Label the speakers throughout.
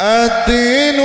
Speaker 1: الدين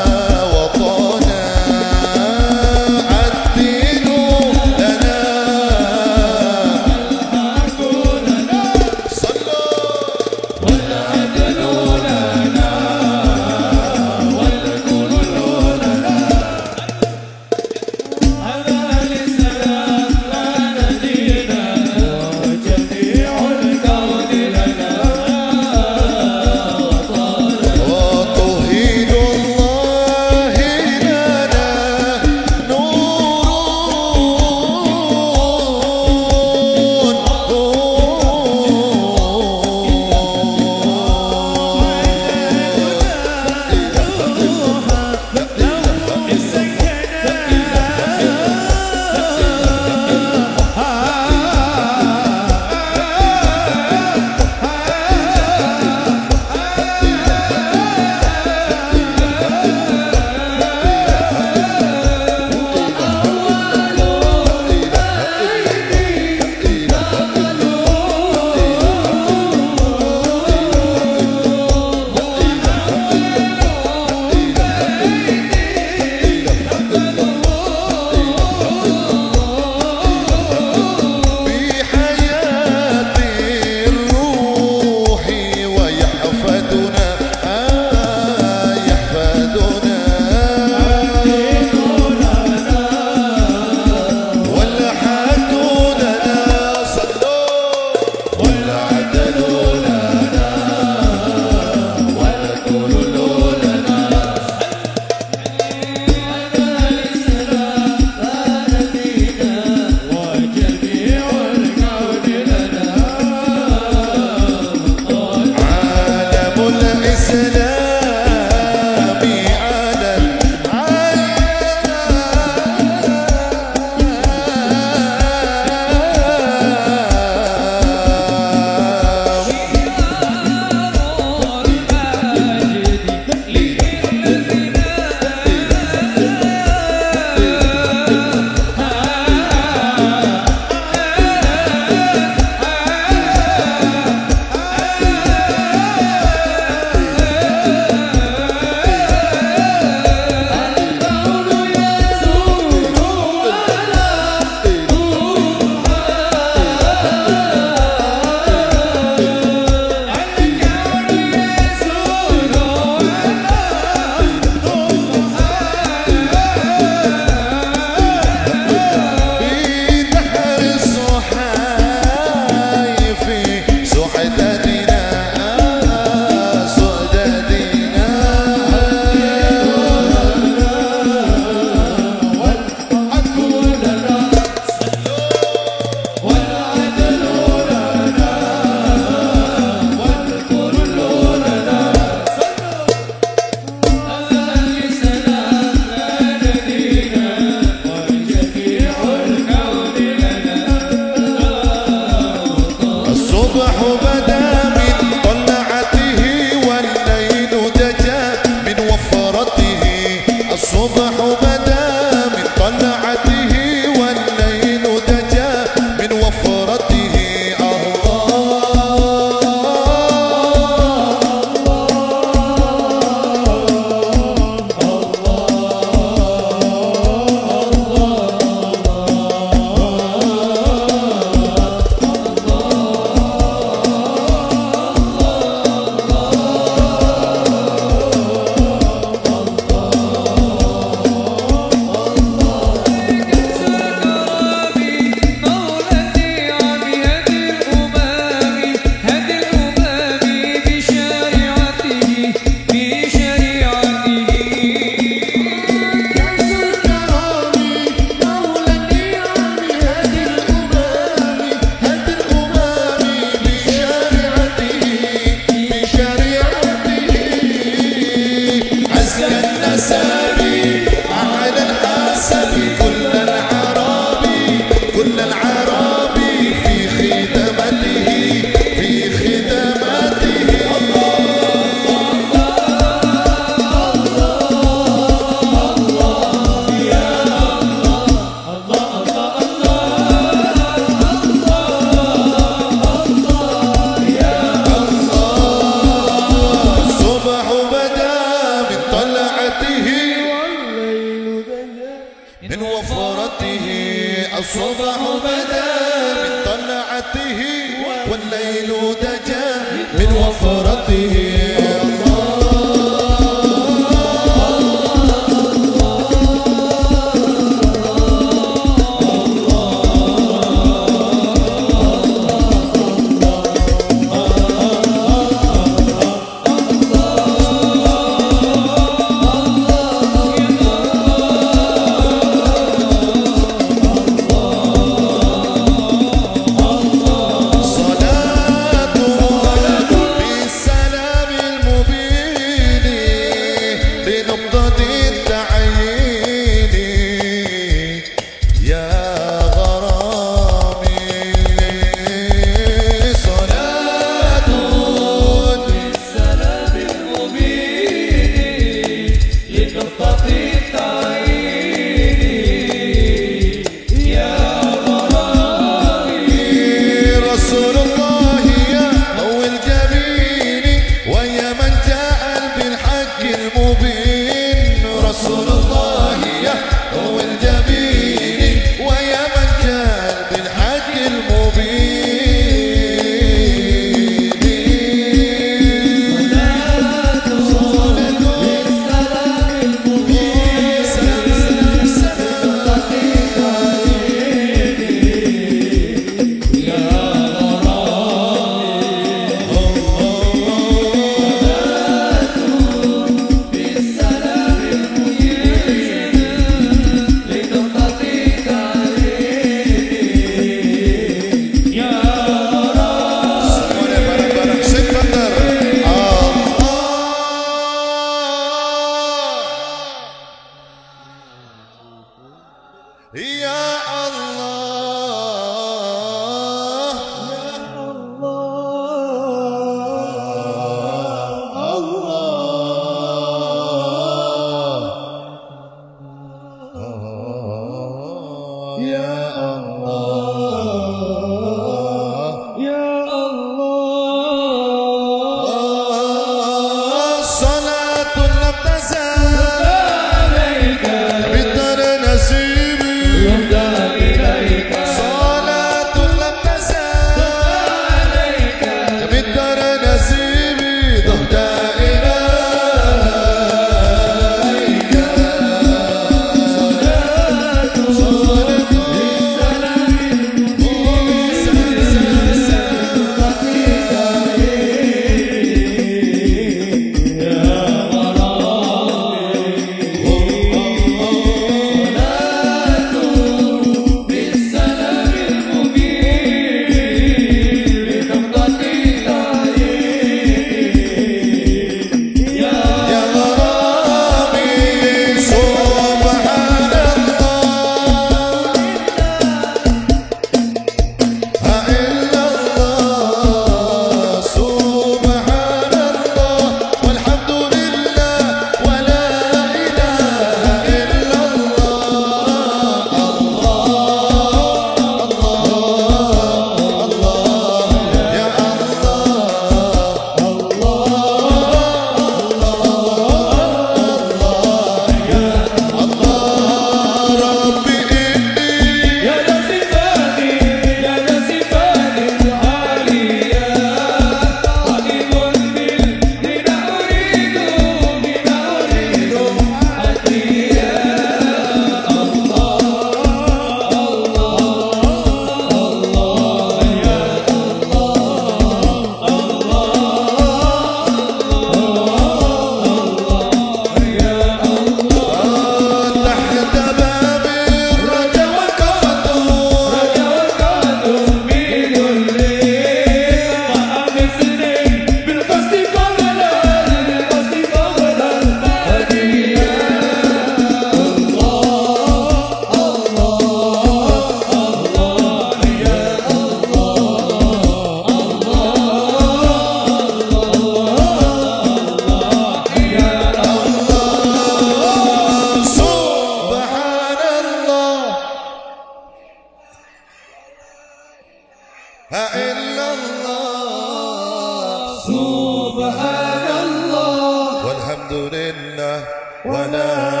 Speaker 1: الحمد لله ولا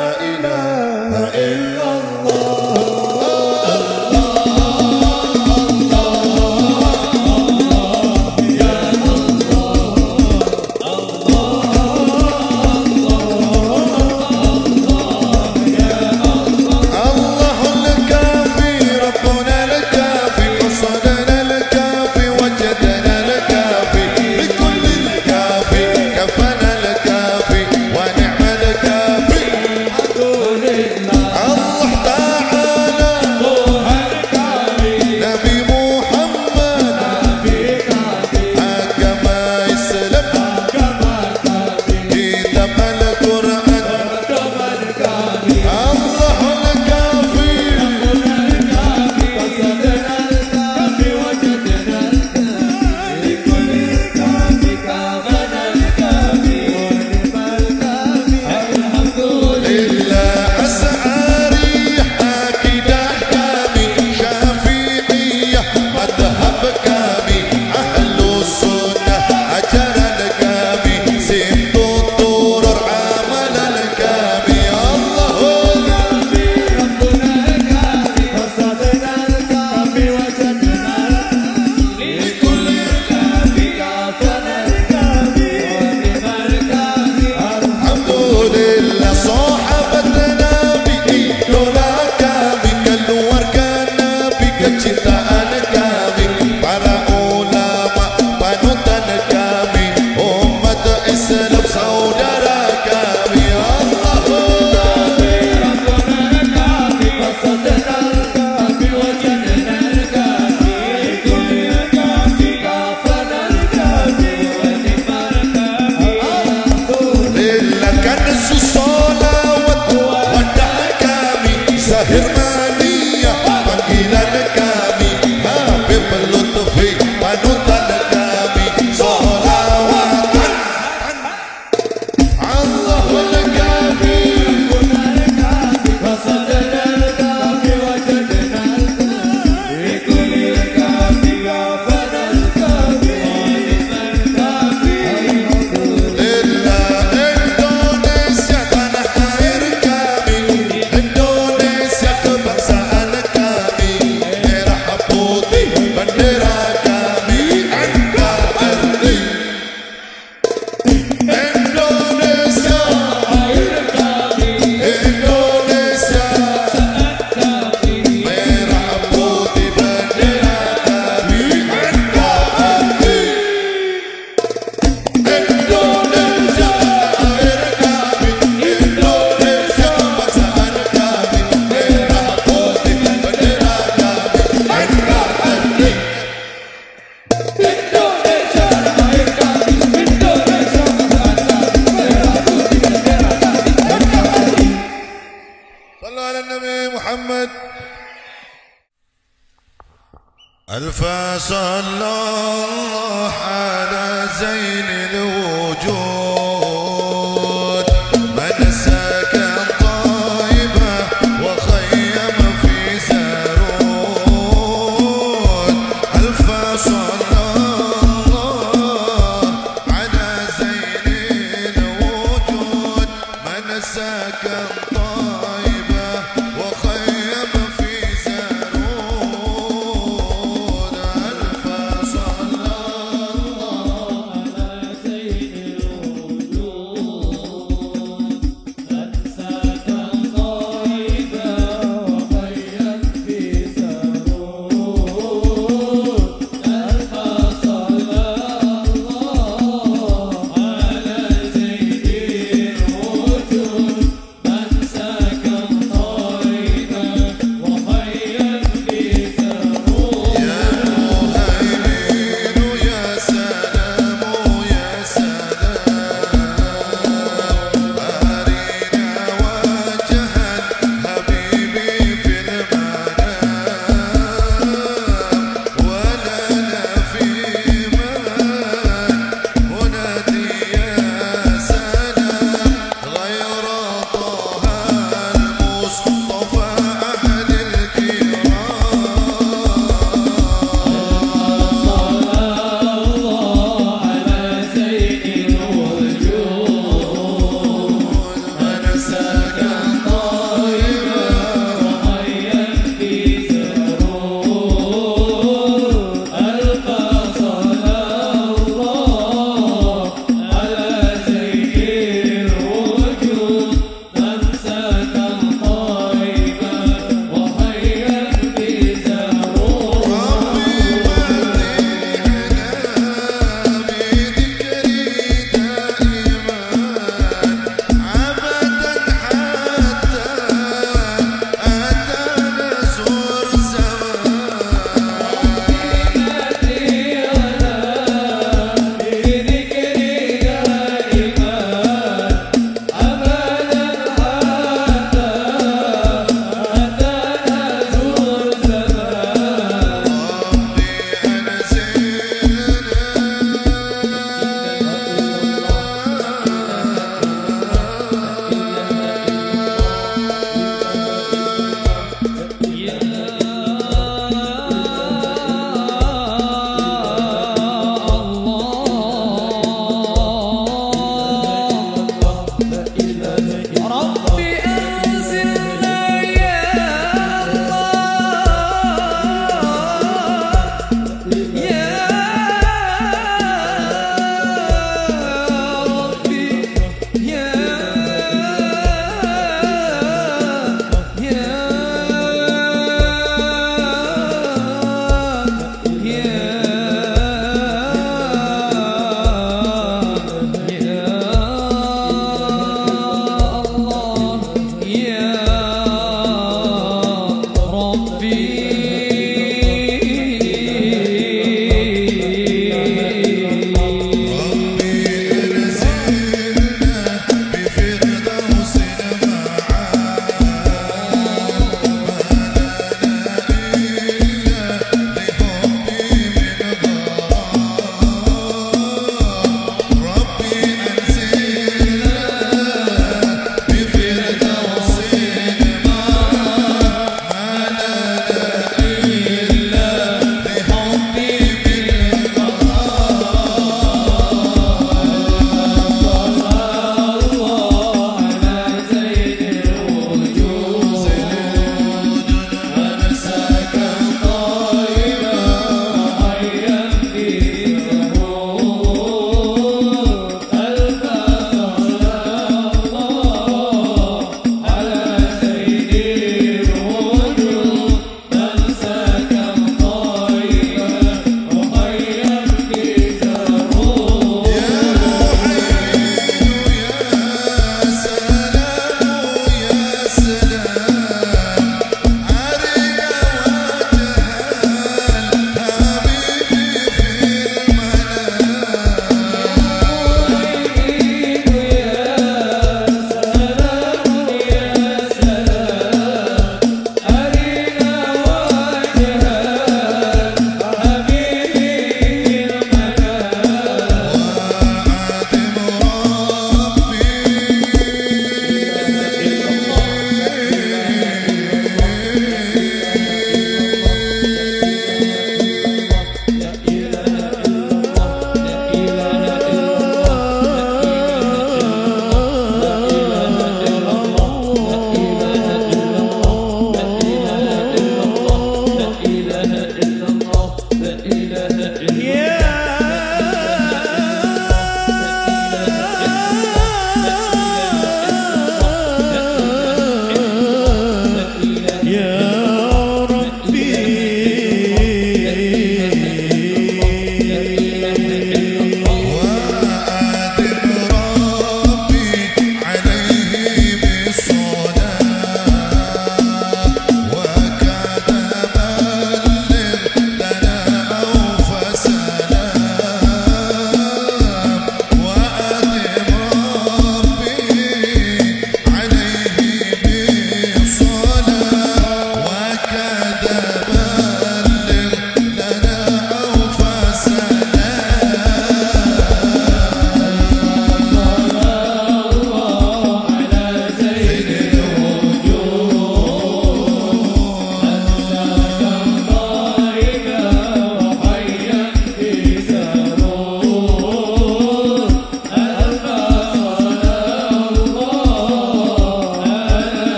Speaker 1: Yeah.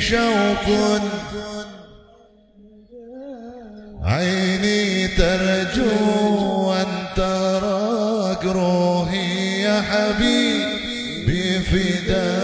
Speaker 1: شوق عيني ترجو أن تراك روحي يا حبيبي فداك